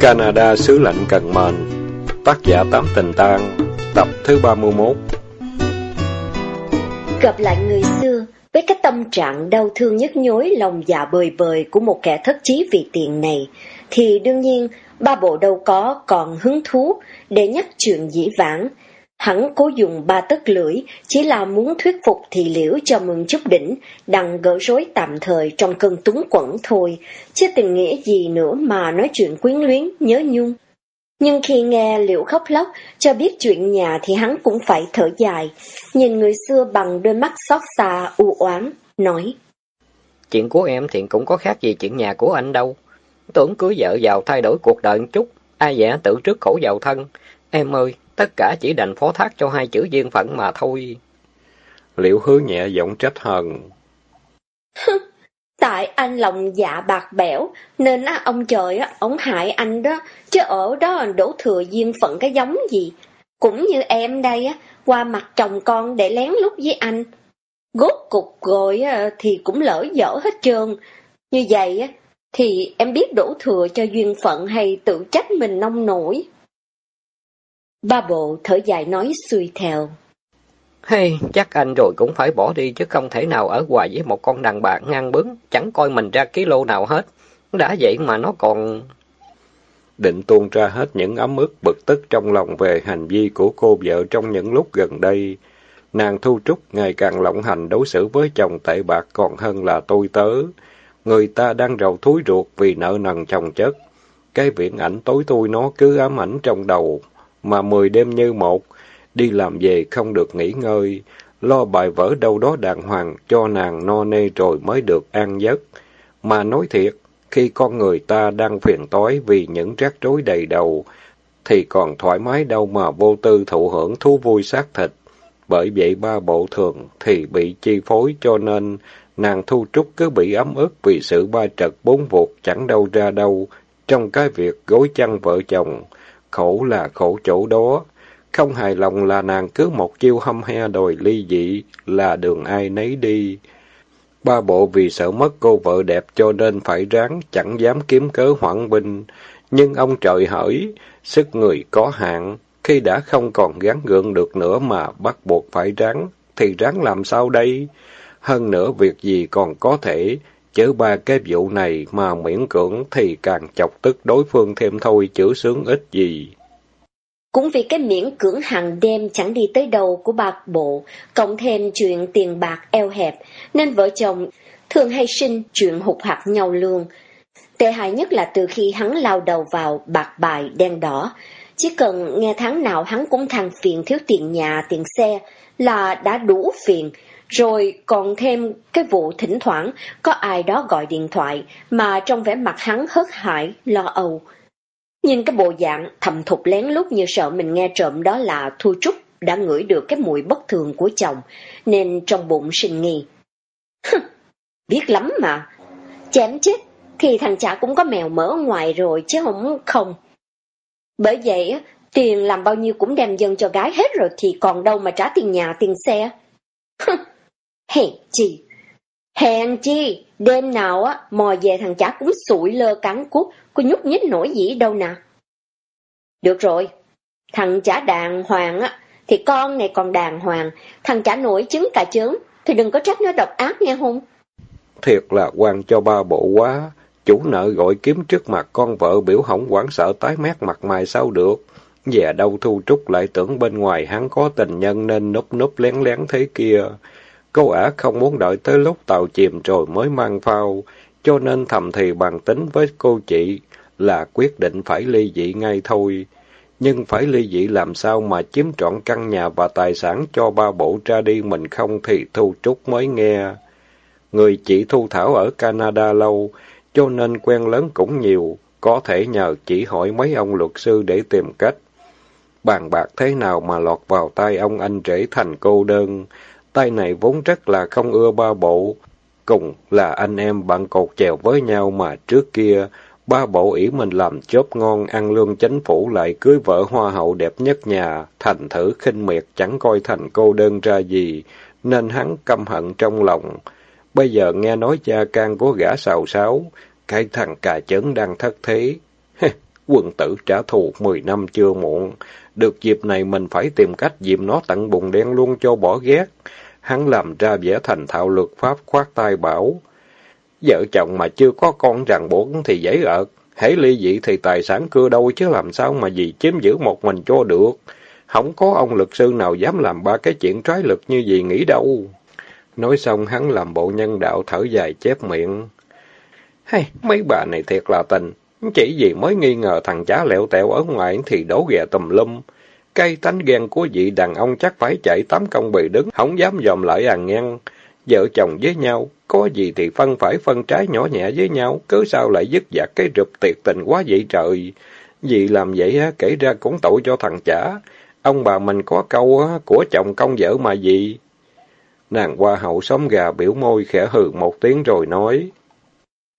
Canada xứ lạnh cần mền Tác giả Tám Tình tan, Tập thứ 31 Gặp lại người xưa với cái tâm trạng đau thương nhức nhối lòng dạ bời bời của một kẻ thất chí vì tiền này, thì đương nhiên ba bộ đâu có còn hứng thú để nhắc chuyện dĩ vãng, Hắn cố dùng ba tấc lưỡi, chỉ là muốn thuyết phục thì liễu cho mừng chút đỉnh, đằng gỡ rối tạm thời trong cơn túng quẩn thôi, chứ tình nghĩa gì nữa mà nói chuyện quyến luyến, nhớ nhung. Nhưng khi nghe liễu khóc lóc, cho biết chuyện nhà thì hắn cũng phải thở dài, nhìn người xưa bằng đôi mắt xót xa, u oán nói. Chuyện của em thì cũng có khác gì chuyện nhà của anh đâu. Tưởng cưới vợ giàu thay đổi cuộc đời một chút, ai dạ tự trước khổ giàu thân. Em ơi, tất cả chỉ đành phó thác cho hai chữ duyên phận mà thôi. Liễu hứa nhẹ giọng trách hờn. Tại anh lòng dạ bạc bẽo, nên á, ông trời á, ông hại anh đó, chứ ở đó đổ thừa duyên phận cái giống gì. Cũng như em đây á, qua mặt chồng con để lén lút với anh. Gốt cục rồi thì cũng lỡ dở hết trơn. Như vậy á, thì em biết đổ thừa cho duyên phận hay tự trách mình nông nổi. Ba bộ thở dài nói xuôi theo. Hey, chắc anh rồi cũng phải bỏ đi chứ không thể nào ở hoài với một con đàn bà ngang bướng, chẳng coi mình ra ký lô nào hết. Đã vậy mà nó còn... Định tuôn ra hết những ấm ức bực tức trong lòng về hành vi của cô vợ trong những lúc gần đây. Nàng Thu Trúc ngày càng lộng hành đối xử với chồng tệ bạc còn hơn là tôi tớ. Người ta đang rầu thúi ruột vì nợ nần chồng chất. Cái viễn ảnh tối tôi nó cứ ám ảnh trong đầu, mà mười đêm như một, đi làm về không được nghỉ ngơi, lo bài vở đâu đó đàng hoàng cho nàng no nê rồi mới được an giấc. Mà nói thiệt, khi con người ta đang phiền tối vì những rắc rối đầy đầu, thì còn thoải mái đâu mà vô tư thụ hưởng thú vui xác thịt. Bởi vậy ba bộ thường thì bị chi phối cho nên nàng thu trúc cứ bị ấm ức vì sự ba trật bốn vụt chẳng đâu ra đâu trong cái việc gối chăn vợ chồng. Khổ là khổ chỗ đó. Không hài lòng là nàng cứ một chiêu hâm he đòi ly dị, là đường ai nấy đi. Ba bộ vì sợ mất cô vợ đẹp cho nên phải ráng, chẳng dám kiếm cớ hoãn binh. Nhưng ông trời hỡi, sức người có hạn, khi đã không còn gắn gượng được nữa mà bắt buộc phải ráng, thì ráng làm sao đây? Hơn nữa việc gì còn có thể, chớ ba cái vụ này mà miễn cưỡng thì càng chọc tức đối phương thêm thôi chữ sướng ít gì. Cũng vì cái miễn cưỡng hàng đêm chẳng đi tới đầu của bạc bộ, cộng thêm chuyện tiền bạc eo hẹp, nên vợ chồng thường hay sinh chuyện hụt hạt nhau lương. Tệ hại nhất là từ khi hắn lao đầu vào bạc bài đen đỏ. Chỉ cần nghe tháng nào hắn cũng than phiền thiếu tiền nhà, tiền xe là đã đủ phiền, rồi còn thêm cái vụ thỉnh thoảng có ai đó gọi điện thoại mà trong vẻ mặt hắn hớt hải, lo âu. Nhìn cái bộ dạng thầm thục lén lút như sợ mình nghe trộm đó là Thu Trúc đã ngửi được cái mùi bất thường của chồng, nên trong bụng sinh nghi. biết lắm mà, chém chết thì thằng chả cũng có mèo mỡ ngoài rồi chứ không không. Bởi vậy, tiền làm bao nhiêu cũng đem dân cho gái hết rồi thì còn đâu mà trả tiền nhà, tiền xe. Hèn chi! Hèn chi! Đêm nào á, mò về thằng chả cũng sụi lơ cắn cút, có nhúc nhích nổi gì đâu nè. Được rồi, thằng chả đàng hoàng á, thì con này còn đàng hoàng, thằng chả nổi trứng cả chớm, thì đừng có trách nó độc ác nghe không? Thiệt là quan cho ba bộ quá, chủ nợ gọi kiếm trước mặt con vợ biểu hỏng quảng sợ tái mét mặt mày sao được. Về đâu Thu Trúc lại tưởng bên ngoài hắn có tình nhân nên núp núp lén lén thế kia. Cô ả không muốn đợi tới lúc tàu chìm rồi mới mang phao, cho nên thầm thì bàn tính với cô chị là quyết định phải ly dị ngay thôi. Nhưng phải ly dị làm sao mà chiếm trọn căn nhà và tài sản cho ba bộ ra đi mình không thì Thu Trúc mới nghe. Người chị Thu Thảo ở Canada lâu, cho nên quen lớn cũng nhiều, có thể nhờ chỉ hỏi mấy ông luật sư để tìm cách. Bàn bạc thế nào mà lọt vào tay ông anh rể thành cô đơn, tay này vốn rất là không ưa ba bộ, cùng là anh em bạn cột chèo với nhau mà trước kia, ba bộ ỷ mình làm chốt ngon ăn lương chánh phủ lại cưới vợ hoa hậu đẹp nhất nhà, thành thử khinh miệt chẳng coi thành cô đơn ra gì, nên hắn căm hận trong lòng. Bây giờ nghe nói cha can của gã xào xáo, cái thằng cà chấn đang thất thế. quân tử trả thù mười năm chưa muộn. Được dịp này mình phải tìm cách dìm nó tận bụng đen luôn cho bỏ ghét. Hắn làm ra vẻ thành thạo luật pháp khoát tay bảo. Vợ chồng mà chưa có con ràng buộc thì dễ ợt. Hãy ly dị thì tài sản cưa đâu chứ làm sao mà gì chiếm giữ một mình cho được. Không có ông luật sư nào dám làm ba cái chuyện trái lực như gì nghĩ đâu. Nói xong hắn làm bộ nhân đạo thở dài chép miệng. Hay, mấy bà này thiệt là tình. Chỉ vì mới nghi ngờ thằng chá lẹo tẹo ở ngoài thì đổ ghè tùm lum. Cây tánh ghen của vị đàn ông chắc phải chạy tám công bì đứng, không dám dòm lại à ngang. Vợ chồng với nhau, có gì thì phân phải phân trái nhỏ nhẹ với nhau, cứ sao lại dứt dạc cái rụp tiệt tình quá vậy trời. Vì làm vậy á, kể ra cũng tội cho thằng chả. Ông bà mình có câu á, của chồng công vợ mà gì. Nàng qua hậu xóm gà biểu môi khẽ hừ một tiếng rồi nói.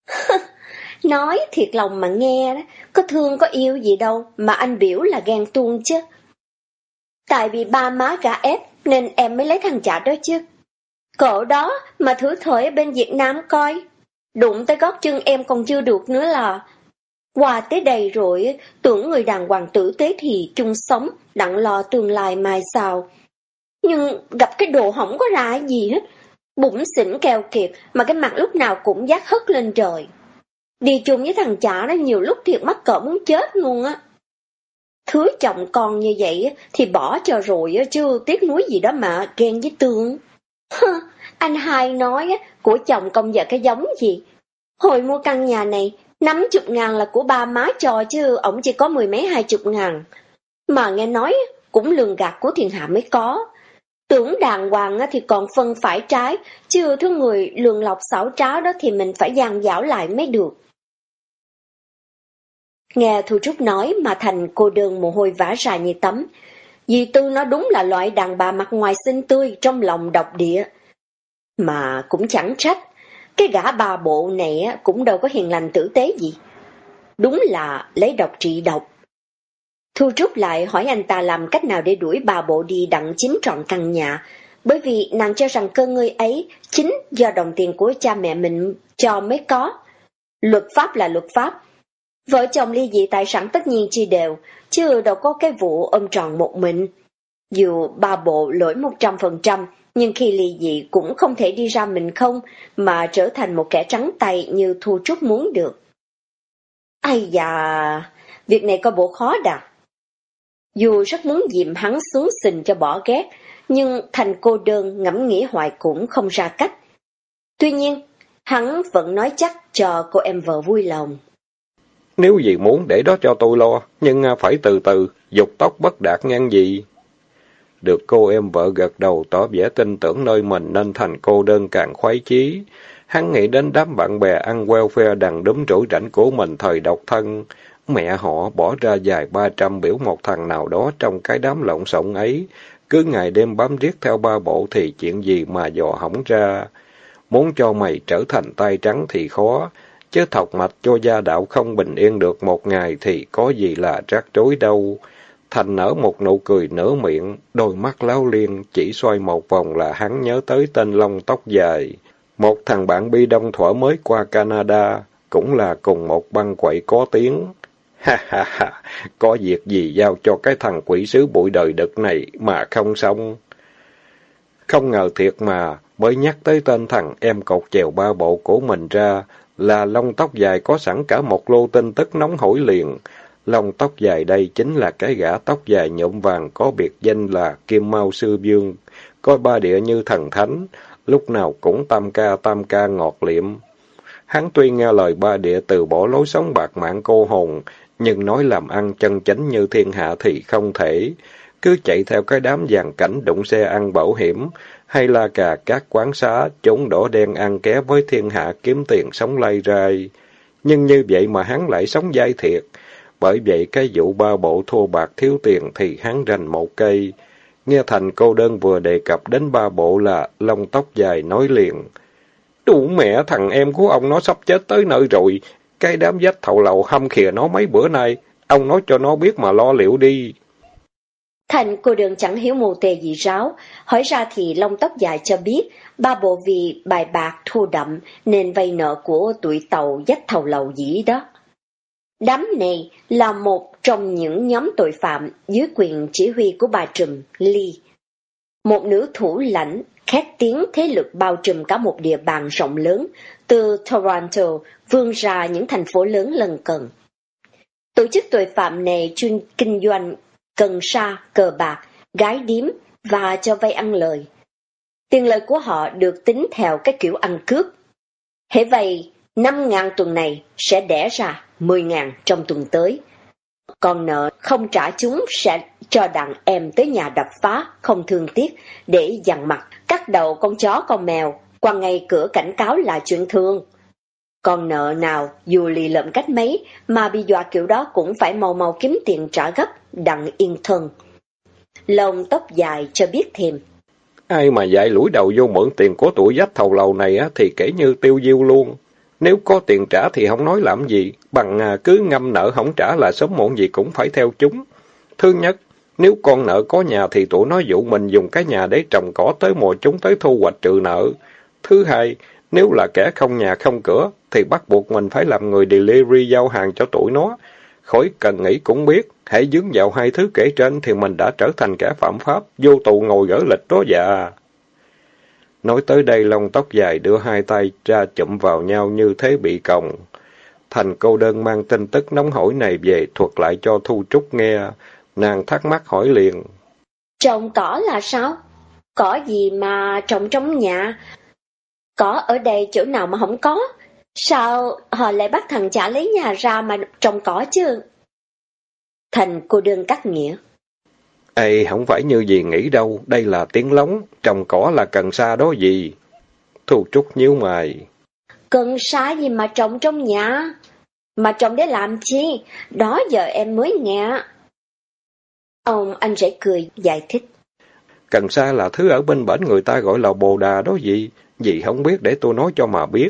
nói thiệt lòng mà nghe đó, có thương có yêu gì đâu mà anh biểu là ghen tuông chứ. Tại vì ba má gã ép nên em mới lấy thằng chả đó chứ. Cậu đó mà thử thời ở bên Việt Nam coi. Đụng tới gót chân em còn chưa được nữa là. Qua tới đây rồi, tưởng người đàn hoàng tử tế thì chung sống, đặng lo tương lai mai sau. Nhưng gặp cái đồ không có ra gì hết. Bụng xỉn keo kiệt mà cái mặt lúc nào cũng giác hất lên trời. Đi chung với thằng chả đó nhiều lúc thiệt mắc cỡ muốn chết luôn á. Thứ chồng con như vậy thì bỏ cho rồi chứ tiếc nuối gì đó mà ghen với tương. anh hai nói của chồng công vợ cái giống gì. Hồi mua căn nhà này, năm chục ngàn là của ba má cho chứ ổng chỉ có mười mấy hai chục ngàn. Mà nghe nói cũng lường gạt của thiên hạ mới có. Tưởng đàng hoàng thì còn phân phải trái, chứ thứ người lường lọc xảo trá đó thì mình phải gian dảo lại mới được. Nghe Thu Trúc nói mà thành cô đơn mồ hôi vã ra như tắm. Dì Tư nó đúng là loại đàn bà mặt ngoài xinh tươi, trong lòng độc địa. Mà cũng chẳng trách, cái gã bà bộ này cũng đâu có hiền lành tử tế gì. Đúng là lấy độc trị độc. Thu Trúc lại hỏi anh ta làm cách nào để đuổi bà bộ đi đặng chiếm trọn căn nhà, bởi vì nàng cho rằng cơ ngơi ấy chính do đồng tiền của cha mẹ mình cho mới có. Luật pháp là luật pháp, Vợ chồng ly dị tài sản tất nhiên chia đều, chứ đâu có cái vụ ôm tròn một mình. Dù ba bộ lỗi một trăm phần trăm, nhưng khi ly dị cũng không thể đi ra mình không, mà trở thành một kẻ trắng tay như Thu Trúc muốn được. Ây da, việc này có bộ khó đạt. Dù rất muốn dìm hắn xuống xình cho bỏ ghét, nhưng thành cô đơn ngẫm nghĩ hoài cũng không ra cách. Tuy nhiên, hắn vẫn nói chắc cho cô em vợ vui lòng. Nếu gì muốn để đó cho tôi lo, nhưng à, phải từ từ, dục tóc bất đạt ngang gì. Được cô em vợ gật đầu tỏ vẻ tin tưởng nơi mình nên thành cô đơn càng khoái chí. Hắn nghĩ đến đám bạn bè ăn welfare đằng đúm rủi rảnh của mình thời độc thân. Mẹ họ bỏ ra dài ba trăm biểu một thằng nào đó trong cái đám lộn xộn ấy. Cứ ngày đêm bám riết theo ba bộ thì chuyện gì mà dò hỏng ra. Muốn cho mày trở thành tay trắng thì khó, chứ thọc mạch cho gia đạo không bình yên được một ngày thì có gì là rắc rối đâu. Thành nở một nụ cười nở miệng, đôi mắt láo liên, chỉ xoay một vòng là hắn nhớ tới tên lông tóc dài. Một thằng bạn bi đông thuở mới qua Canada, cũng là cùng một băng quậy có tiếng. Ha ha ha, có việc gì giao cho cái thằng quỷ sứ bụi đời đực này mà không xong. Không ngờ thiệt mà, mới nhắc tới tên thằng em cột chèo ba bộ của mình ra, là lông tóc dài có sẵn cả một lô tin tức nóng hổi liền. Lông tóc dài đây chính là cái gã tóc dài nhộm vàng có biệt danh là Kim Mao Sư Dương, coi ba địa như thần thánh, lúc nào cũng tam ca tam ca ngọt liệm. Hắn tuy nghe lời ba địa từ bỏ lối sống bạc mạng cô hồn, nhưng nói làm ăn chân chánh như thiên hạ thì không thể. Cứ chạy theo cái đám dàn cảnh đụng xe ăn bảo hiểm, hay là cả các quán xá, chống đỏ đen ăn ké với thiên hạ kiếm tiền sống lay rai. Nhưng như vậy mà hắn lại sống dai thiệt. Bởi vậy cái vụ ba bộ thua bạc thiếu tiền thì hắn rành một cây. Nghe thành cô đơn vừa đề cập đến ba bộ là lông tóc dài nói liền. Đủ mẹ thằng em của ông nó sắp chết tới nơi rồi. Cái đám dách thầu lầu hâm khìa nó mấy bữa nay. Ông nói cho nó biết mà lo liệu đi. Thành cô đường chẳng hiểu mù tề gì ráo, hỏi ra thì lông tóc dài cho biết, ba bộ vì bài bạc thua đậm nên vay nợ của tụi tàu dắt thầu lầu dĩ đó. Đám này là một trong những nhóm tội phạm dưới quyền chỉ huy của bà Trùm, Ly. Một nữ thủ lãnh khét tiếng thế lực bao trùm cả một địa bàn rộng lớn, từ Toronto vươn ra những thành phố lớn lần cận. Tổ chức tội phạm này chuyên kinh doanh cần sa, cờ bạc, gái điếm và cho vay ăn lời. Tiền lời của họ được tính theo cái kiểu ăn cướp. Hễ vậy, 5.000 tuần này sẽ đẻ ra 10.000 trong tuần tới. Còn nợ không trả chúng sẽ cho đàn em tới nhà đập phá, không thương tiếc, để dằn mặt, cắt đầu con chó con mèo, qua ngay cửa cảnh cáo là chuyện thương. Còn nợ nào, dù lì lợm cách mấy, mà bị dọa kiểu đó cũng phải mau mau kiếm tiền trả gấp, đặng yên thân. Lông tóc dài cho biết thêm. Ai mà dạy lũi đầu vô mượn tiền của tuổi dách thầu lầu này á, thì kể như tiêu diêu luôn. Nếu có tiền trả thì không nói làm gì, bằng à, cứ ngâm nợ không trả là sớm muộn gì cũng phải theo chúng. Thứ nhất, nếu con nợ có nhà thì tụi nó dụ mình dùng cái nhà để trồng cỏ tới mùa chúng tới thu hoạch trừ nợ. Thứ hai, nếu là kẻ không nhà không cửa, thì bắt buộc mình phải làm người delivery giao hàng cho tụi nó. Khỏi cần nghĩ cũng biết, hãy dướng vào hai thứ kể trên thì mình đã trở thành kẻ phạm pháp, vô tù ngồi gỡ lịch đó dạ Nói tới đây lông tóc dài đưa hai tay ra chụm vào nhau như thế bị còng. Thành cô đơn mang tin tức nóng hổi này về thuật lại cho Thu Trúc nghe. Nàng thắc mắc hỏi liền. Trồng cỏ là sao? Cỏ gì mà trồng trong nhà? Cỏ ở đây chỗ nào mà không có? Sao họ lại bắt thằng trả lấy nhà ra mà trồng cỏ chứ? Thành cô đơn cắt nghĩa. Ê, không phải như gì nghĩ đâu, đây là tiếng lóng, trồng cỏ là cần sa đó gì. Thu Trúc nhíu mày. Cần sa gì mà trồng trong nhà? Mà trồng để làm chi? Đó giờ em mới nghe. Ông anh rể cười, giải thích. Cần sa là thứ ở bên bển người ta gọi là bồ đà đó gì. Dì không biết để tôi nói cho mà biết.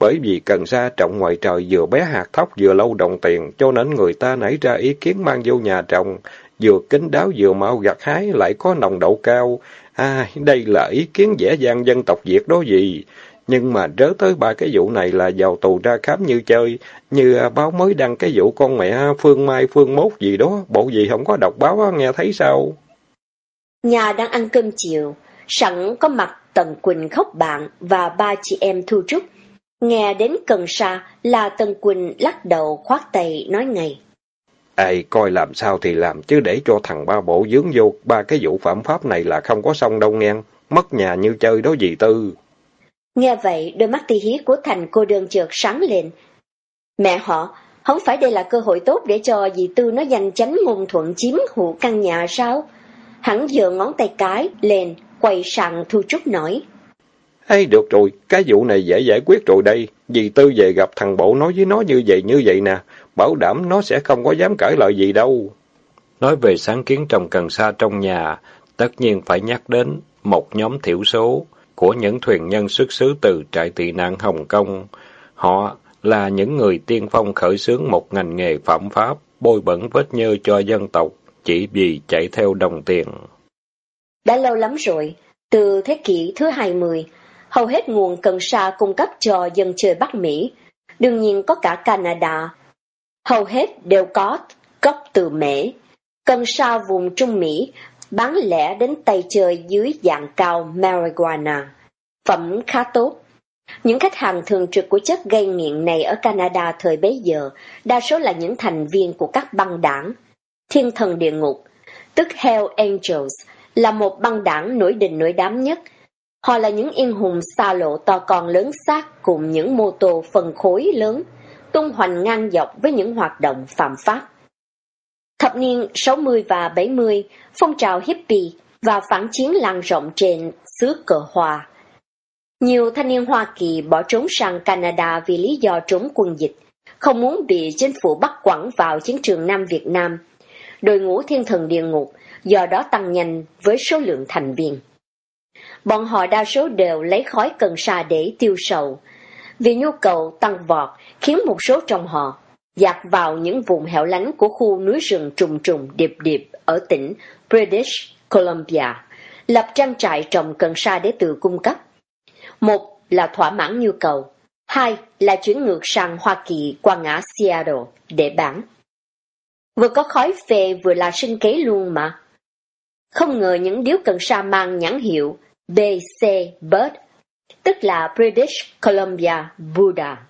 Bởi vì cần sa trồng ngoài trời vừa bé hạt thóc vừa lâu đồng tiền, cho nên người ta nảy ra ý kiến mang vô nhà trồng, vừa kính đáo vừa mau gặt hái lại có nồng độ cao. À, đây là ý kiến dễ dàng dân tộc Việt đó gì. Nhưng mà rớ tới ba cái vụ này là vào tù ra khám như chơi, như à, báo mới đăng cái vụ con mẹ Phương Mai Phương Mốt gì đó, bộ gì không có đọc báo nghe thấy sao? Nhà đang ăn cơm chiều, sẵn có mặt Tần Quỳnh khóc bạn và ba chị em Thu Trúc. Nghe đến cần sa là Tần Quỳnh lắc đầu khoát tay nói ngay. Ai coi làm sao thì làm chứ để cho thằng ba bộ dướng vô ba cái vụ phạm pháp này là không có xong đâu nghe. Mất nhà như chơi đó gì tư. Nghe vậy, đôi mắt tì hí của Thành cô đơn chợt sáng lên. Mẹ họ, không phải đây là cơ hội tốt để cho dì Tư nó giành chánh ngôn thuận chiếm hữu căn nhà sao? Hắn giơ ngón tay cái lên, quay sang Thu Trúc nói. Ê, được rồi, cái vụ này dễ giải quyết rồi đây. Dì Tư về gặp thằng Bộ nói với nó như vậy như vậy nè. Bảo đảm nó sẽ không có dám cãi lời gì đâu. Nói về sáng kiến trồng cần sa trong nhà, tất nhiên phải nhắc đến một nhóm thiểu số của những thuyền nhân xuất xứ từ trại tị nạn Hồng Kông. Họ là những người tiên phong khởi xướng một ngành nghề phạm pháp, bôi bẩn vết nhơ cho dân tộc, chỉ vì chạy theo đồng tiền. Đã lâu lắm rồi, từ thế kỷ thứ 20, hầu hết nguồn cần sa cung cấp cho dân chơi Bắc Mỹ, đương nhiên có cả Canada. Hầu hết đều có gốc từ Mễ. Cần sa vùng Trung Mỹ bán lẻ đến tay chơi dưới dạng cao marijuana. Phẩm khá tốt. Những khách hàng thường trực của chất gây nghiện này ở Canada thời bấy giờ, đa số là những thành viên của các băng đảng. Thiên thần địa ngục, tức Hell Angels, là một băng đảng nổi đình nổi đám nhất. Họ là những yên hùng xa lộ to con lớn xác cùng những mô tô phân khối lớn, tung hoành ngang dọc với những hoạt động phạm pháp. Thập niên 60 và 70, phong trào hippie và phản chiến lan rộng trên xứ cờ hòa. Nhiều thanh niên Hoa Kỳ bỏ trốn sang Canada vì lý do trốn quân dịch, không muốn bị chính phủ bắt quẳng vào chiến trường Nam Việt Nam. Đội ngũ thiên thần địa ngục do đó tăng nhanh với số lượng thành viên. Bọn họ đa số đều lấy khói cần sa để tiêu sầu. Vì nhu cầu tăng vọt khiến một số trong họ dạt vào những vùng hẻo lánh của khu núi rừng trùng trùng điệp điệp ở tỉnh British Columbia, lập trang trại trồng cần sa để tự cung cấp. Một là thỏa mãn nhu cầu, Hai là chuyển ngược sang Hoa Kỳ qua ngã Seattle để bán. Vừa có khói phê vừa là sinh kế luôn mà. Không ngờ những điếu cần sa mang nhãn hiệu BC Bird, tức là British Columbia Buddha.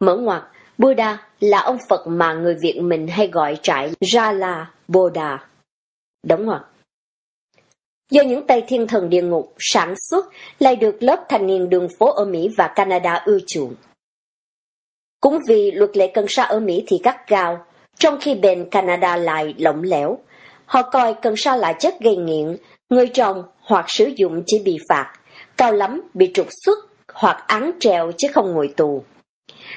Mở ngoặt, Buddha là ông Phật mà người Việt mình hay gọi trại ra là Buddha. Đóng ngoặt. Do những tay thiên thần địa ngục sản xuất lại được lớp thanh niên đường phố ở Mỹ và Canada ưa chuộng. Cũng vì luật lệ cần sa ở Mỹ thì gắt gao, trong khi bên Canada lại lỏng lẻo. Họ coi cần sa là chất gây nghiện, người trồng hoặc sử dụng chỉ bị phạt, cao lắm bị trục xuất hoặc án treo chứ không ngồi tù.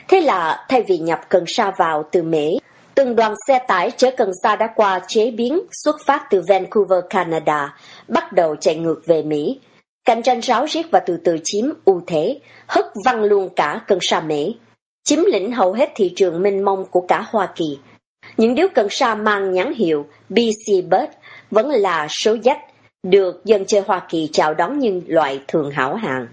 Thế là thay vì nhập cần sa vào từ Mỹ, từng đoàn xe tải chở cần sa đã qua chế biến xuất phát từ Vancouver, Canada, bắt đầu chạy ngược về Mỹ. Cạnh tranh ráo riết và từ từ chiếm ưu thế, hất văng luôn cả cần sa Mỹ, chiếm lĩnh hầu hết thị trường mênh mông của cả Hoa Kỳ. Những điếu cần sa mang nhãn hiệu BC Bird vẫn là số dách, được dân chơi Hoa Kỳ chào đón như loại thường hảo hạng.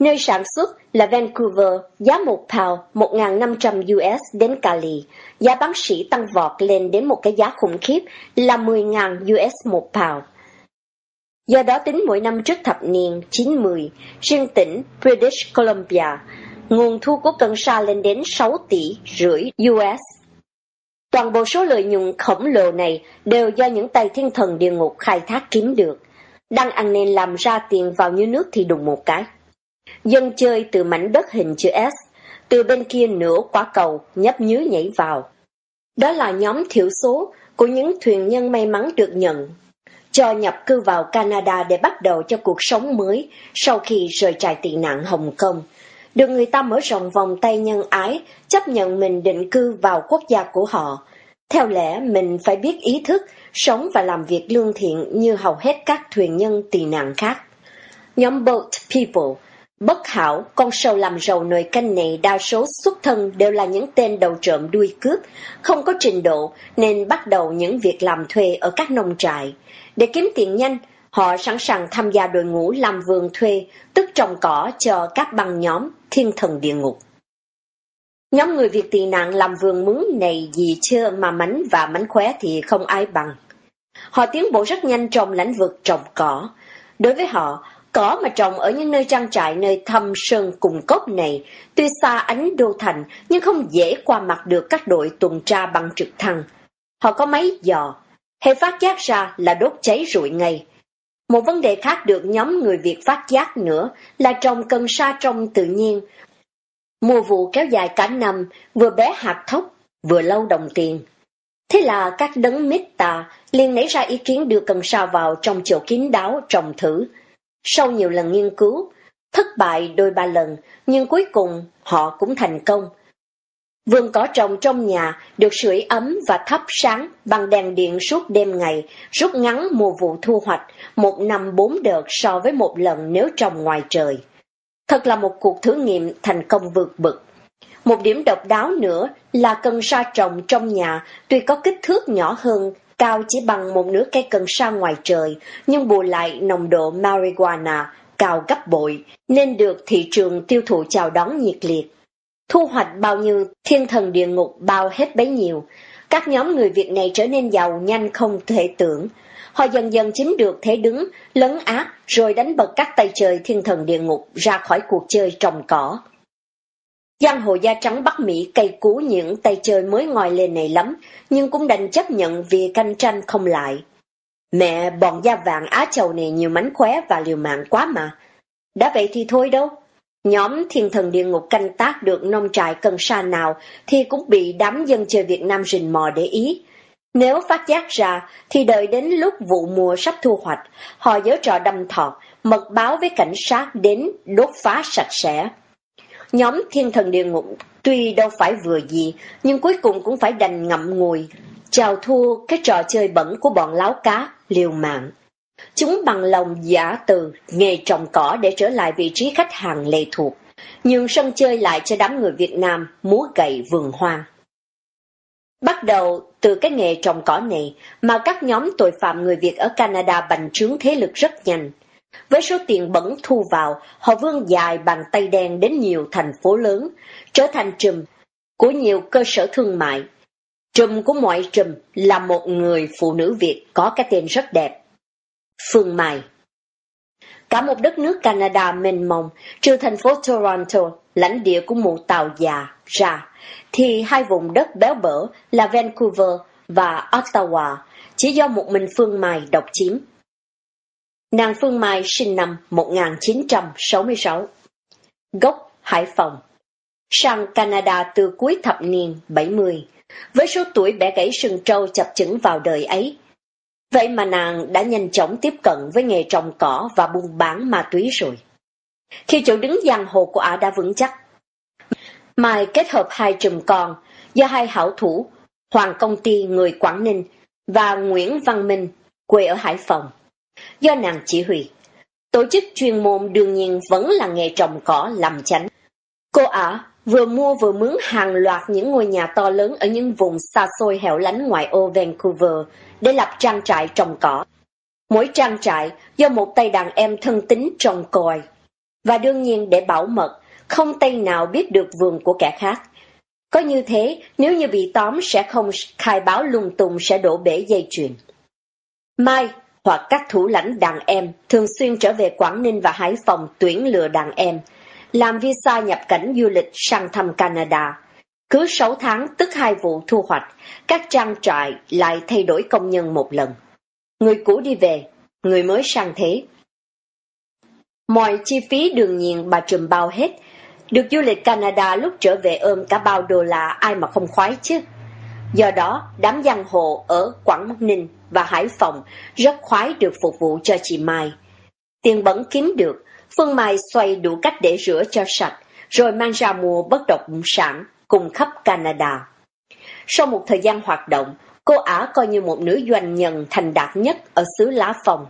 Nơi sản xuất là Vancouver, giá một pound 1.500 US đến Cali, giá bán sỉ tăng vọt lên đến một cái giá khủng khiếp là 10.000 US một pound. Do đó tính mỗi năm trước thập niên 90, riêng tỉnh British Columbia, nguồn thu của cần sa lên đến 6 tỷ rưỡi US. Toàn bộ số lợi nhuận khổng lồ này đều do những tay thiên thần địa ngục khai thác kiếm được. Đang ăn nên làm ra tiền vào như nước thì đùng một cái. Dân chơi từ mảnh đất hình chữ S, từ bên kia nửa quả cầu nhấp nhứ nhảy vào. Đó là nhóm thiểu số của những thuyền nhân may mắn được nhận, cho nhập cư vào Canada để bắt đầu cho cuộc sống mới sau khi rời trại tị nạn Hồng Kông. Được người ta mở rộng vòng tay nhân ái, chấp nhận mình định cư vào quốc gia của họ. Theo lẽ mình phải biết ý thức, sống và làm việc lương thiện như hầu hết các thuyền nhân tị nạn khác. Nhóm Boat People Bất hảo, con sâu làm rầu nồi canh này đa số xuất thân đều là những tên đầu trộm đuôi cướp, không có trình độ nên bắt đầu những việc làm thuê ở các nông trại. Để kiếm tiền nhanh, họ sẵn sàng tham gia đội ngũ làm vườn thuê, tức trồng cỏ cho các băng nhóm thiên thần địa ngục. Nhóm người Việt tị nạn làm vườn mướn này gì chưa mà mánh và mánh khóe thì không ai bằng. Họ tiến bộ rất nhanh trong lĩnh vực trồng cỏ. Đối với họ, Cỏ mà trồng ở những nơi trang trại nơi thâm sơn cùng cốc này, tuy xa ánh đô thành nhưng không dễ qua mặt được các đội tuần tra bằng trực thăng. Họ có máy dò, hay phát giác ra là đốt cháy rụi ngay. Một vấn đề khác được nhóm người Việt phát giác nữa là trồng cần sa trong tự nhiên. Mùa vụ kéo dài cả năm, vừa bé hạt thóc, vừa lâu đồng tiền. Thế là các đấng mít tà liền nảy ra ý kiến đưa cần sa vào trong chỗ kín đáo trồng thử, sau nhiều lần nghiên cứu, thất bại đôi ba lần, nhưng cuối cùng họ cũng thành công. Vườn cỏ trồng trong nhà được sưởi ấm và thắp sáng bằng đèn điện suốt đêm ngày, rút ngắn mùa vụ thu hoạch, một năm bốn đợt so với một lần nếu trồng ngoài trời. Thật là một cuộc thử nghiệm thành công vượt bực. Một điểm độc đáo nữa là cần sa trồng trong nhà tuy có kích thước nhỏ hơn cao chỉ bằng một nửa cây cần sa ngoài trời, nhưng bù lại nồng độ marijuana cao gấp bội, nên được thị trường tiêu thụ chào đón nhiệt liệt. Thu hoạch bao nhiêu, thiên thần địa ngục bao hết bấy nhiêu. Các nhóm người Việt này trở nên giàu nhanh không thể tưởng. Họ dần dần chiếm được thế đứng, lấn áp, rồi đánh bật các tay trời thiên thần địa ngục ra khỏi cuộc chơi trồng cỏ. Giang hồ da trắng Bắc Mỹ cây cú những tay chơi mới ngoài lên này lắm, nhưng cũng đành chấp nhận vì canh tranh không lại. Mẹ bọn da vàng Á Châu này nhiều mánh khóe và liều mạng quá mà. Đã vậy thì thôi đâu. Nhóm thiên thần địa ngục canh tác được nông trại cần sa nào thì cũng bị đám dân chơi Việt Nam rình mò để ý. Nếu phát giác ra thì đợi đến lúc vụ mùa sắp thu hoạch, họ giới trò đâm thọt, mật báo với cảnh sát đến đốt phá sạch sẽ. Nhóm thiên thần địa ngục tuy đâu phải vừa gì, nhưng cuối cùng cũng phải đành ngậm ngùi, chào thua cái trò chơi bẩn của bọn láo cá, liều mạng. Chúng bằng lòng giả từ, nghề trồng cỏ để trở lại vị trí khách hàng lệ thuộc, nhưng sân chơi lại cho đám người Việt Nam múa gậy vườn hoang. Bắt đầu từ cái nghề trồng cỏ này mà các nhóm tội phạm người Việt ở Canada bành trướng thế lực rất nhanh. Với số tiền bẩn thu vào, họ vươn dài bàn tay đen đến nhiều thành phố lớn, trở thành trùm của nhiều cơ sở thương mại. Trùm của mọi trùm là một người phụ nữ Việt có cái tên rất đẹp. Phương Mai Cả một đất nước Canada mênh mông, trừ thành phố Toronto, lãnh địa của mụ tàu già, ra, thì hai vùng đất béo bở là Vancouver và Ottawa chỉ do một mình Phương Mai độc chiếm. Nàng Phương Mai sinh năm 1966. Gốc Hải Phòng. Sang Canada từ cuối thập niên 70, với số tuổi bẻ gãy sừng trâu chập chững vào đời ấy. Vậy mà nàng đã nhanh chóng tiếp cận với nghề trồng cỏ và buôn bán ma túy rồi. Khi chỗ đứng giang hồ của ả đã vững chắc, Mai kết hợp hai trùm con do hai hảo thủ, Hoàng Công Ty người Quảng Ninh và Nguyễn Văn Minh, quê ở Hải Phòng do nàng chỉ huy. Tổ chức chuyên môn đương nhiên vẫn là nghề trồng cỏ làm chánh. Cô ả vừa mua vừa mướn hàng loạt những ngôi nhà to lớn ở những vùng xa xôi hẻo lánh ngoại ô Vancouver để lập trang trại trồng cỏ. Mỗi trang trại do một tay đàn em thân tính trồng còi. Và đương nhiên để bảo mật, không tay nào biết được vườn của kẻ khác. Có như thế, nếu như bị tóm sẽ không khai báo lung tung sẽ đổ bể dây chuyền. Mai, hoặc các thủ lãnh đàn em thường xuyên trở về Quảng Ninh và Hải Phòng tuyển lựa đàn em, làm visa nhập cảnh du lịch sang thăm Canada. Cứ 6 tháng tức hai vụ thu hoạch, các trang trại lại thay đổi công nhân một lần. Người cũ đi về, người mới sang thế. Mọi chi phí đương nhiên bà trùm bao hết. Được du lịch Canada lúc trở về ôm cả bao đô la ai mà không khoái chứ. Do đó, đám giang hồ ở Quảng Ninh và Hải Phòng rất khoái được phục vụ cho chị Mai. Tiền bẩn kiếm được, Phương Mai xoay đủ cách để rửa cho sạch, rồi mang ra mua bất động sản cùng khắp Canada. Sau một thời gian hoạt động, cô ả coi như một nữ doanh nhân thành đạt nhất ở xứ Lá Phòng.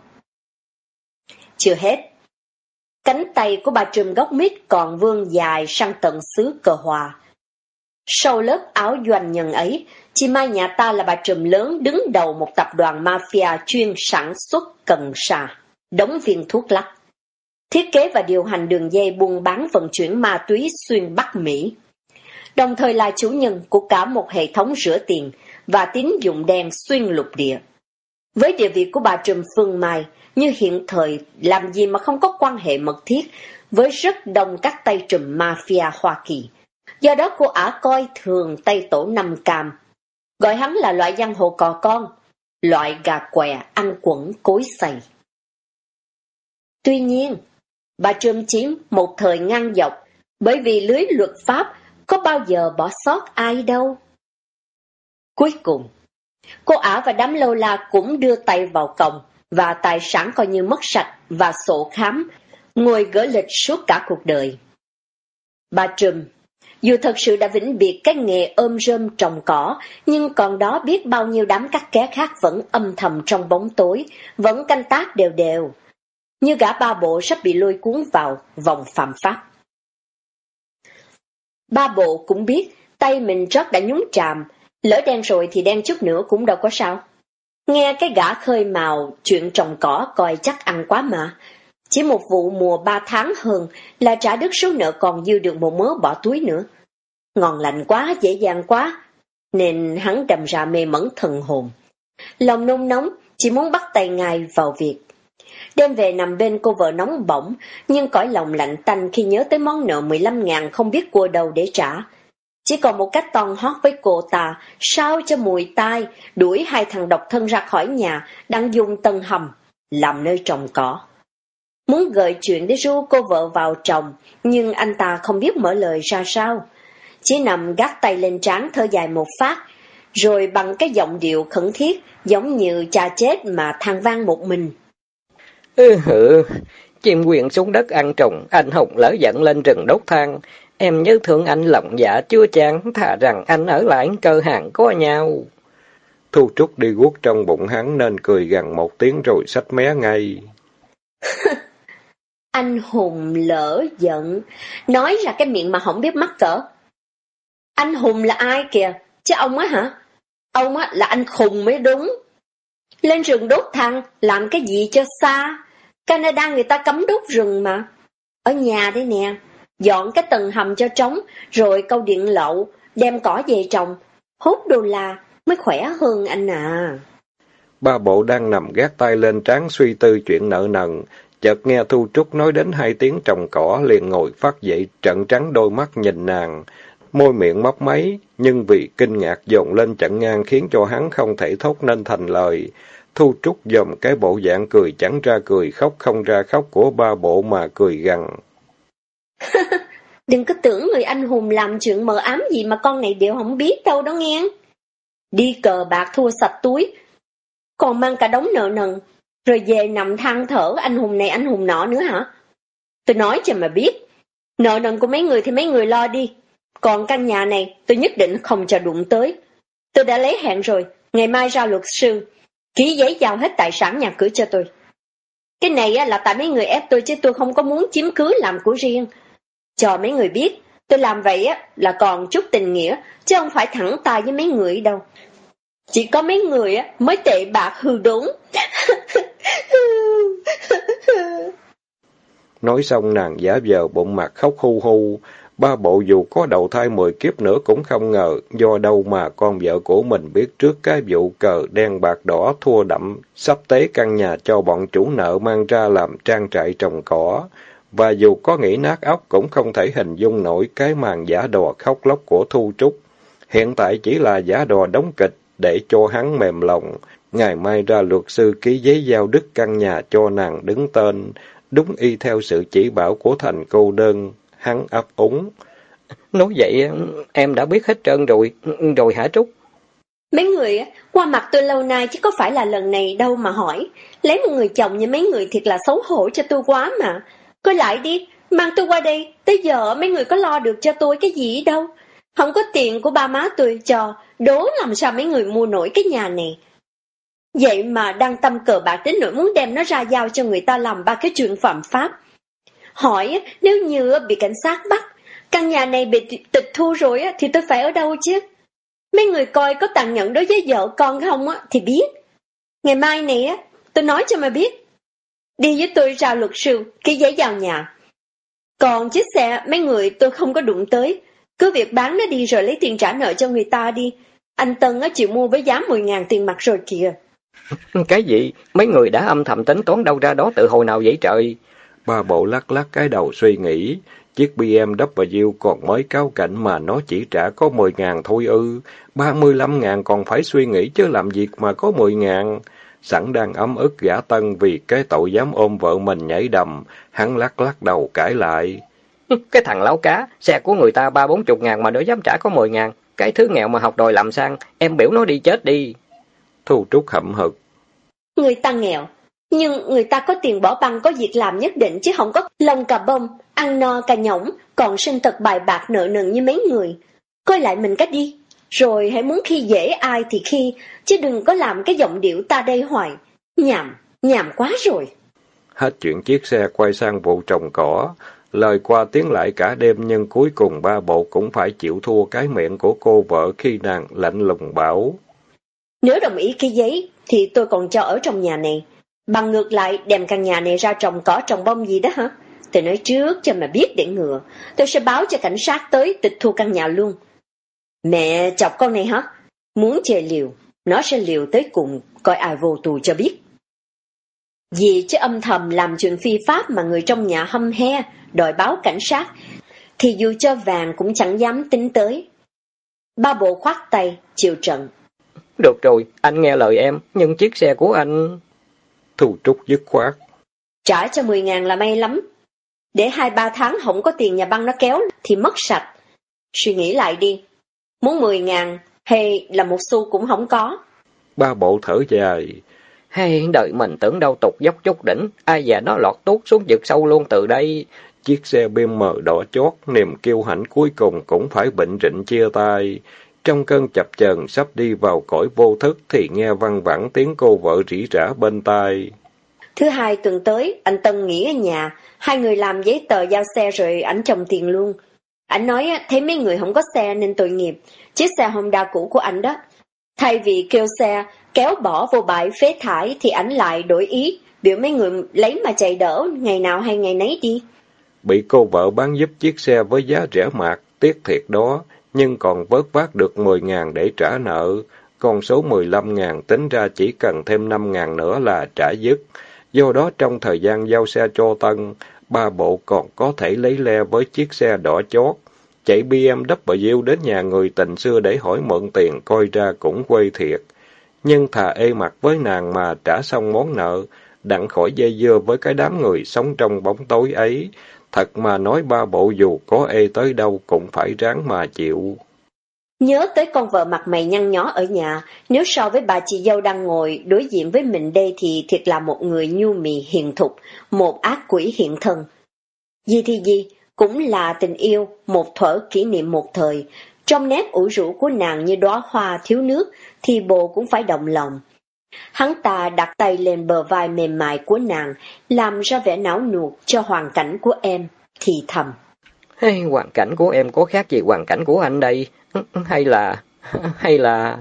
Chưa hết, cánh tay của bà trùm góc mít còn vươn dài sang tận xứ cờ hòa. Sau lớp áo doanh nhân ấy, Chị Mai nhà ta là bà trùm lớn đứng đầu một tập đoàn mafia chuyên sản xuất cần sa, đóng viên thuốc lắc. Thiết kế và điều hành đường dây buôn bán vận chuyển ma túy xuyên Bắc Mỹ. Đồng thời là chủ nhân của cả một hệ thống rửa tiền và tín dụng đen xuyên lục địa. Với địa vị của bà Trùm Phương Mai, như hiện thời làm gì mà không có quan hệ mật thiết với rất đông các tay trùm mafia Hoa Kỳ. Do đó cô ả coi thường tay tổ năm cam Gọi hắn là loại giang hồ cò con, loại gà què ăn quẩn cối xày. Tuy nhiên, bà Trương Chiếm một thời ngăn dọc, bởi vì lưới luật pháp có bao giờ bỏ sót ai đâu. Cuối cùng, cô ả và đám lâu la cũng đưa tay vào còng và tài sản coi như mất sạch và sổ khám, ngồi gỡ lịch suốt cả cuộc đời. Bà Trùm dù thật sự đã vĩnh biệt cái nghề ôm rơm trồng cỏ, nhưng còn đó biết bao nhiêu đám cắt ké khác vẫn âm thầm trong bóng tối, vẫn canh tác đều đều. Như gã ba bộ sắp bị lôi cuốn vào vòng phạm pháp. Ba bộ cũng biết tay mình rất đã nhúng chàm, lỡ đen rồi thì đen chút nữa cũng đâu có sao. Nghe cái gã khơi màu chuyện trồng cỏ coi chắc ăn quá mà, chỉ một vụ mùa ba tháng hơn là trả đứt số nợ còn dư được một mớ bỏ túi nữa. Ngon lành quá, dễ dàng quá, nên hắn đầm ra mê mẩn thần hồn. Lòng nôn nóng, chỉ muốn bắt tay ngài vào việc. Đêm về nằm bên cô vợ nóng bỏng, nhưng cõi lòng lạnh tanh khi nhớ tới món nợ 15 ngàn không biết cua đâu để trả. Chỉ còn một cách toàn hót với cô ta, sao cho mùi tai, đuổi hai thằng độc thân ra khỏi nhà, đang dùng tân hầm, làm nơi trồng cỏ muốn gợi chuyện để ru cô vợ vào chồng, nhưng anh ta không biết mở lời ra sao. Chỉ nằm gác tay lên trán thở dài một phát, rồi bằng cái giọng điệu khẩn thiết, giống như cha chết mà than vang một mình. Ừ hử, chim quyền xuống đất ăn trùng, anh hùng lỡ giận lên rừng đốt than. Em nhớ thương anh lòng dạ chưa chan, thà rằng anh ở lại cơ hàng có nhau. Thu Trúc đi guốc trong bụng hắn nên cười gần một tiếng rồi sách mé ngay. Anh Hùng lỡ giận, nói ra cái miệng mà không biết mắc cỡ. Anh Hùng là ai kìa? Chứ ông á hả? Ông á là anh khùng mới đúng. Lên rừng đốt thang, làm cái gì cho xa? Canada người ta cấm đốt rừng mà. Ở nhà đây nè, dọn cái tầng hầm cho trống, rồi câu điện lậu, đem cỏ về trồng, hút đô la mới khỏe hơn anh à. Ba bộ đang nằm gác tay lên trán suy tư chuyện nợ nần, chợt nghe Thu Trúc nói đến hai tiếng trồng cỏ liền ngồi phát dậy trận trắng đôi mắt nhìn nàng, môi miệng mấp máy, nhưng vì kinh ngạc dồn lên trận ngang khiến cho hắn không thể thốt nên thành lời. Thu Trúc dòm cái bộ dạng cười chẳng ra cười khóc không ra khóc của ba bộ mà cười gằn. Đừng có tưởng người anh hùng làm chuyện mờ ám gì mà con này đều không biết đâu đó nghe. Đi cờ bạc thua sạch túi, còn mang cả đống nợ nần, rồi về nằm than thở anh hùng này anh hùng nọ nữa hả? Tôi nói cho mà biết, nợ nần của mấy người thì mấy người lo đi, còn căn nhà này tôi nhất định không cho đụng tới. Tôi đã lấy hẹn rồi, ngày mai ra luật sư, ký giấy giao hết tài sản nhà cửa cho tôi. Cái này là tại mấy người ép tôi chứ tôi không có muốn chiếm cứ làm của riêng. Cho mấy người biết, tôi làm vậy á là còn chút tình nghĩa, chứ không phải thẳng tay với mấy người đâu. Chỉ có mấy người á mới tệ bạc hư đúng Nói xong nàng giả vờ bụng mặt khóc hu hu. Ba bộ dù có đầu thai mười kiếp nữa cũng không ngờ, do đâu mà con vợ của mình biết trước cái vụ cờ đen bạc đỏ thua đậm, sắp tế căn nhà cho bọn chủ nợ mang ra làm trang trại trồng cỏ. Và dù có nghĩ nát óc cũng không thể hình dung nổi cái màn giả đò khóc lóc của Thu Trúc. Hiện tại chỉ là giả đò đóng kịch để cho hắn mềm lòng. Ngày mai ra luật sư ký giấy giao đứt căn nhà cho nàng đứng tên, đúng y theo sự chỉ bảo của thành cô đơn. Hắn ấp úng. Nói vậy em đã biết hết trơn rồi, rồi hả Trúc? Mấy người qua mặt tôi lâu nay chứ có phải là lần này đâu mà hỏi. Lấy một người chồng như mấy người thiệt là xấu hổ cho tôi quá mà. Coi lại đi, mang tôi qua đây, tới giờ mấy người có lo được cho tôi cái gì đâu. Không có tiền của ba má tôi cho, đố làm sao mấy người mua nổi cái nhà này. Vậy mà đang tâm cờ bạc đến nỗi muốn đem nó ra giao cho người ta làm ba cái chuyện phạm pháp. Hỏi nếu như bị cảnh sát bắt, căn nhà này bị tịch thu rồi thì tôi phải ở đâu chứ? Mấy người coi có tàn nhẫn đối với vợ con không thì biết. Ngày mai này tôi nói cho mà biết. Đi với tôi ra luật sư, ký giấy vào nhà. Còn chiếc xe mấy người tôi không có đụng tới, cứ việc bán nó đi rồi lấy tiền trả nợ cho người ta đi. Anh Tân á chịu mua với giá 10 ngàn tiền mặt rồi kìa. Cái gì? Mấy người đã âm thầm tính toán đâu ra đó từ hồi nào vậy trời? Ba bộ lắc lắc cái đầu suy nghĩ. Chiếc BMW còn mới cáo cảnh mà nó chỉ trả có 10 ngàn thôi ư. 35 ngàn còn phải suy nghĩ chứ làm việc mà có 10 ngàn. Sẵn đang ấm ức gã Tân vì cái tội dám ôm vợ mình nhảy đầm. Hắn lắc lắc đầu cãi lại. Cái thằng láo cá, xe của người ta ba bốn chục ngàn mà nó dám trả có mười ngàn. Cái thứ nghèo mà học đòi làm sang, em biểu nó đi chết đi. Thu Trúc hậm hực. Người ta nghèo, nhưng người ta có tiền bỏ băng có việc làm nhất định chứ không có lông cà bông, ăn no cà nhõng, còn sinh tật bài bạc nợ nần như mấy người. Coi lại mình cách đi, rồi hãy muốn khi dễ ai thì khi, chứ đừng có làm cái giọng điệu ta đây hoài. Nhảm, nhảm quá rồi. Hết chuyện chiếc xe quay sang vụ trồng cỏ, Lời qua tiếng lại cả đêm nhưng cuối cùng ba bộ cũng phải chịu thua cái miệng của cô vợ khi nàng lạnh lùng bảo. Nếu đồng ý cái giấy thì tôi còn cho ở trong nhà này. Bằng ngược lại đem căn nhà này ra trồng cỏ trồng bông gì đó hả? Tôi nói trước cho mà biết để ngừa. Tôi sẽ báo cho cảnh sát tới tịch thu căn nhà luôn. Mẹ chọc con này hả? Muốn chơi liều, nó sẽ liều tới cùng, coi ai vô tù cho biết. Vì chứ âm thầm làm chuyện phi pháp mà người trong nhà hâm he, đòi báo cảnh sát, thì dù cho vàng cũng chẳng dám tính tới. Ba bộ khoát tay, chịu trận. Được rồi, anh nghe lời em, nhưng chiếc xe của anh... Thu Trúc dứt khoát. Trả cho 10 ngàn là may lắm. Để hai ba tháng không có tiền nhà băng nó kéo thì mất sạch. Suy nghĩ lại đi. Muốn 10 ngàn hay là một xu cũng không có. Ba bộ thở dài. Hay đợi mình tưởng đâu tục dốc chút đỉnh, ai già nó lọt tốt xuống vực sâu luôn từ đây. Chiếc xe BMW đỏ chót, niềm kiêu hãnh cuối cùng cũng phải bệnh rịnh chia tay. Trong cơn chập chờn sắp đi vào cõi vô thức thì nghe văng vẳng tiếng cô vợ rỉ rả bên tai. Thứ hai tuần tới, anh Tân nghỉ ở nhà, hai người làm giấy tờ giao xe rồi ảnh trồng tiền luôn. Anh nói thấy mấy người không có xe nên tội nghiệp, chiếc xe Honda cũ của anh đó. Thay vì kêu xe kéo bỏ vô bãi phế thải thì anh lại đổi ý, biểu mấy người lấy mà chạy đỡ ngày nào hay ngày nấy đi. Bị cô vợ bán giúp chiếc xe với giá rẻ mạt, tiếc thiệt đó, nhưng còn vớt vát được 10 ngàn để trả nợ. Con số 15 ngàn tính ra chỉ cần thêm 5 ngàn nữa là trả dứt. Do đó trong thời gian giao xe cho Tân, ba bộ còn có thể lấy le với chiếc xe đỏ chót. Chạy BMW đến nhà người tình xưa để hỏi mượn tiền coi ra cũng quê thiệt. Nhưng thà ê mặt với nàng mà trả xong món nợ, đặng khỏi dây dưa với cái đám người sống trong bóng tối ấy. Thật mà nói ba bộ dù có ê tới đâu cũng phải ráng mà chịu. Nhớ tới con vợ mặt mày nhăn nhó ở nhà, nếu so với bà chị dâu đang ngồi đối diện với mình đây thì thiệt là một người nhu mì hiền thục, một ác quỷ hiện thân. Gì thì gì, cũng là tình yêu, một thở kỷ niệm một thời. Trong nét ủ rũ của nàng như đóa hoa thiếu nước, thì bồ cũng phải động lòng. Hắn ta đặt tay lên bờ vai mềm mại của nàng, làm ra vẻ não nuột cho hoàn cảnh của em, thì thầm. Hey, hoàn cảnh của em có khác gì hoàn cảnh của anh đây? Hay là... hay là...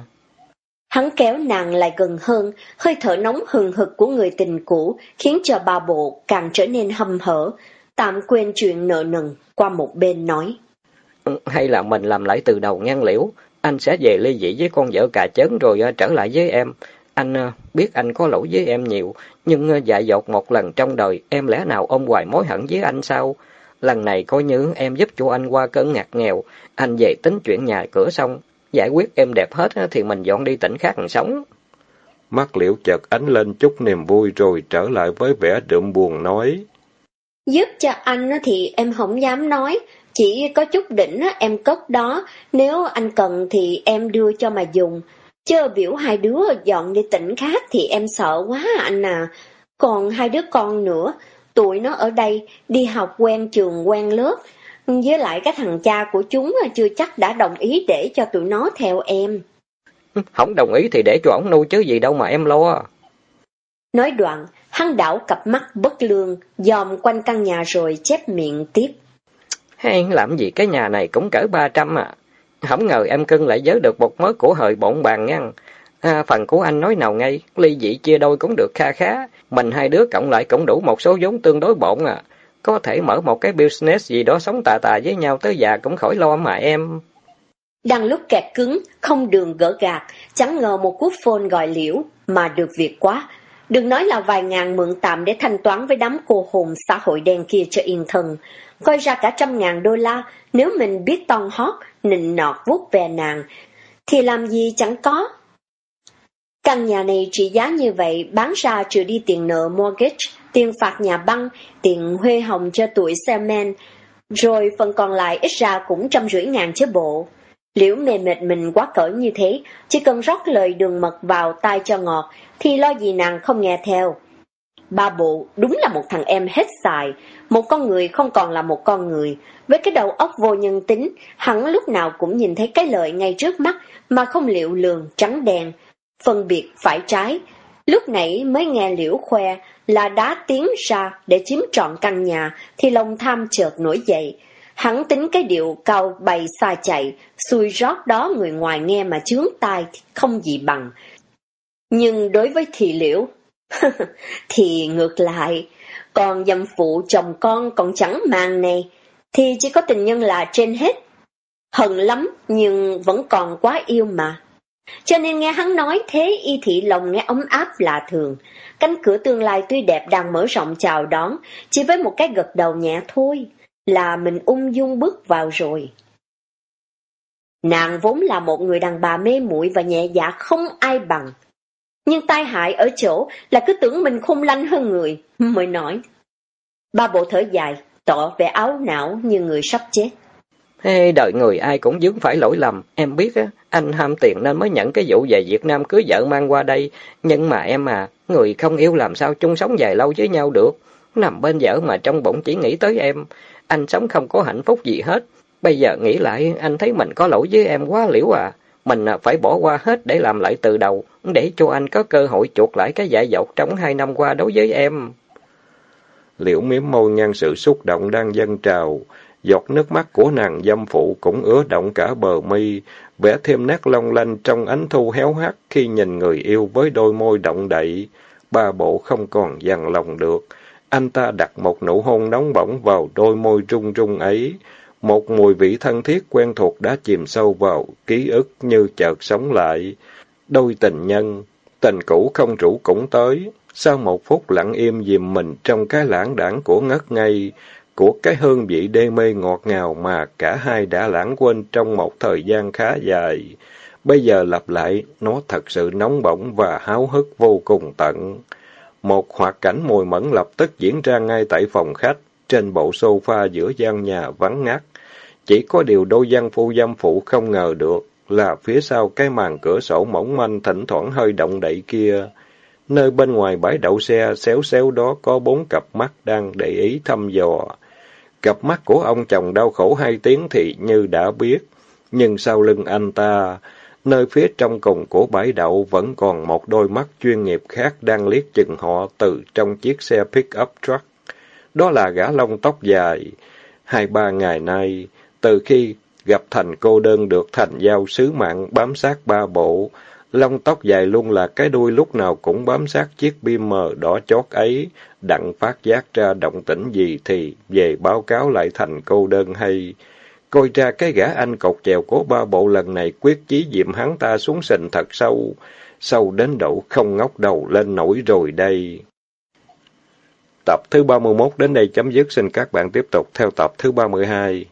Hắn kéo nàng lại gần hơn, hơi thở nóng hừng hực của người tình cũ khiến cho bà bộ càng trở nên hâm hở, tạm quên chuyện nợ nần qua một bên nói. Hay là mình làm lại từ đầu ngang liễu, anh sẽ về ly dị với con vợ cà chớn rồi trở lại với em. Anh biết anh có lỗi với em nhiều, nhưng dại dột một lần trong đời, em lẽ nào ôm hoài mối hận với anh sao? Lần này coi như em giúp cho anh qua cơn ngặt nghèo, anh về tính chuyện nhà cửa xong, giải quyết em đẹp hết thì mình dọn đi tỉnh khác sống. Mắt liễu chợt ánh lên chút niềm vui rồi trở lại với vẻ đượm buồn nói. Giúp cho anh thì em không dám nói, chỉ có chút đỉnh em cất đó, nếu anh cần thì em đưa cho mà dùng. Chơ biểu hai đứa dọn đi tỉnh khác thì em sợ quá anh à. Còn hai đứa con nữa, tụi nó ở đây, đi học quen trường quen lớp, với lại cái thằng cha của chúng chưa chắc đã đồng ý để cho tụi nó theo em. Không đồng ý thì để cho ổng nuôi chứ gì đâu mà em lo. Nói đoạn, hắn đảo cặp mắt bất lương, dòm quanh căn nhà rồi chép miệng tiếp. Hay làm gì cái nhà này cũng cỡ 300 à. Không ngờ em cưng lại giới được một mớ của hời bộn bàn nha. À, phần của anh nói nào ngay, ly dị chia đôi cũng được kha khá. Mình hai đứa cộng lại cũng đủ một số vốn tương đối bộn à. Có thể mở một cái business gì đó sống tà tà với nhau tới già cũng khỏi lo mà em. Đang lúc kẹt cứng, không đường gỡ gạt, chẳng ngờ một cú phone gọi liễu, mà được việc quá. Đừng nói là vài ngàn mượn tạm để thanh toán với đám cô hồn xã hội đen kia cho yên thân. Coi ra cả trăm ngàn đô la, nếu mình biết ton hót, nịnh nọt vuốt về nàng, thì làm gì chẳng có. Căn nhà này trị giá như vậy, bán ra trừ đi tiền nợ mortgage, tiền phạt nhà băng, tiền huê hồng cho tuổi men, rồi phần còn lại ít ra cũng trăm rưỡi ngàn chứ bộ. Liễu mềm mệt mình quá cỡ như thế, chỉ cần rót lời đường mật vào tai cho ngọt, thì lo gì nàng không nghe theo. Ba bộ đúng là một thằng em hết xài, một con người không còn là một con người. Với cái đầu óc vô nhân tính, hắn lúc nào cũng nhìn thấy cái lợi ngay trước mắt mà không liệu lường trắng đen, phân biệt phải trái. Lúc nãy mới nghe liễu khoe là đá tiến ra để chiếm trọn căn nhà thì lòng tham chợt nổi dậy. Hắn tính cái điệu cao bày xa chạy, xui rót đó người ngoài nghe mà chướng tai thì không gì bằng. Nhưng đối với thị liễu, thì ngược lại, còn dâm phụ chồng con còn chẳng mang này, thì chỉ có tình nhân là trên hết. Hận lắm nhưng vẫn còn quá yêu mà. Cho nên nghe hắn nói thế y thị lòng nghe ấm áp lạ thường. Cánh cửa tương lai tuy đẹp đang mở rộng chào đón, chỉ với một cái gật đầu nhẹ thôi, là mình ung dung bước vào rồi. Nàng vốn là một người đàn bà mê muội và nhẹ dạ không ai bằng. Nhưng tai hại ở chỗ là cứ tưởng mình khôn lanh hơn người, mới nói. Ba bộ thở dài, tỏ vẻ áo não như người sắp chết. Hey, đời người ai cũng dướng phải lỗi lầm. Em biết á, anh ham tiền nên mới nhận cái vụ về Việt Nam cưới vợ mang qua đây. Nhưng mà em à, người không yêu làm sao chung sống dài lâu với nhau được. Nằm bên vợ mà trong bụng chỉ nghĩ tới em. Anh sống không có hạnh phúc gì hết. Bây giờ nghĩ lại, anh thấy mình có lỗi với em quá liễu à. Mình à, phải bỏ qua hết để làm lại từ đầu, để cho anh có cơ hội chuộc lại cái dại dột trong hai năm qua đối với em. Liễu miếm môi ngăn sự xúc động đang dâng trào. Giọt nước mắt của nàng dâm phụ cũng ứa động cả bờ mi, vẽ thêm nét long lanh trong ánh thu héo hắt khi nhìn người yêu với đôi môi động đậy. ba bộ không còn dằn lòng được. Anh ta đặt một nụ hôn nóng bỏng vào đôi môi rung rung ấy. Một mùi vị thân thiết quen thuộc đã chìm sâu vào ký ức như chợt sống lại. Đôi tình nhân, tình cũ không rủ cũng tới. Sau một phút lặng im dìm mình trong cái lãng đảng của ngất ngây, của cái hương vị đê mê ngọt ngào mà cả hai đã lãng quên trong một thời gian khá dài. Bây giờ lặp lại, nó thật sự nóng bỏng và háo hức vô cùng tận. Một hoạt cảnh mùi mẫn lập tức diễn ra ngay tại phòng khách, trên bộ sofa giữa gian nhà vắng ngắt. Chỉ có điều đôi gian phu dâm phụ không ngờ được là phía sau cái màn cửa sổ mỏng manh thỉnh thoảng hơi động đậy kia. Nơi bên ngoài bãi đậu xe xéo xéo đó có bốn cặp mắt đang để ý thăm dò. Cặp mắt của ông chồng đau khổ hai tiếng thì như đã biết, nhưng sau lưng anh ta, nơi phía trong cùng của bãi đậu vẫn còn một đôi mắt chuyên nghiệp khác đang liếc chừng họ từ trong chiếc xe pick-up truck. Đó là gã lông tóc dài. Hai ba ngày nay, từ khi gặp thành cô đơn được thành giao sứ mạng bám sát ba bộ, lông tóc dài luôn là cái đuôi lúc nào cũng bám sát chiếc bim mờ đỏ chót ấy, đặng phát giác ra động tĩnh gì thì về báo cáo lại thành câu đơn hay. Coi ra cái gã anh cột chèo của ba bộ lần này quyết chí diệm hắn ta xuống sình thật sâu, sâu đến độ không ngóc đầu lên nổi rồi đây. Tập thứ 31 đến đây chấm dứt, xin các bạn tiếp tục theo tập thứ 32.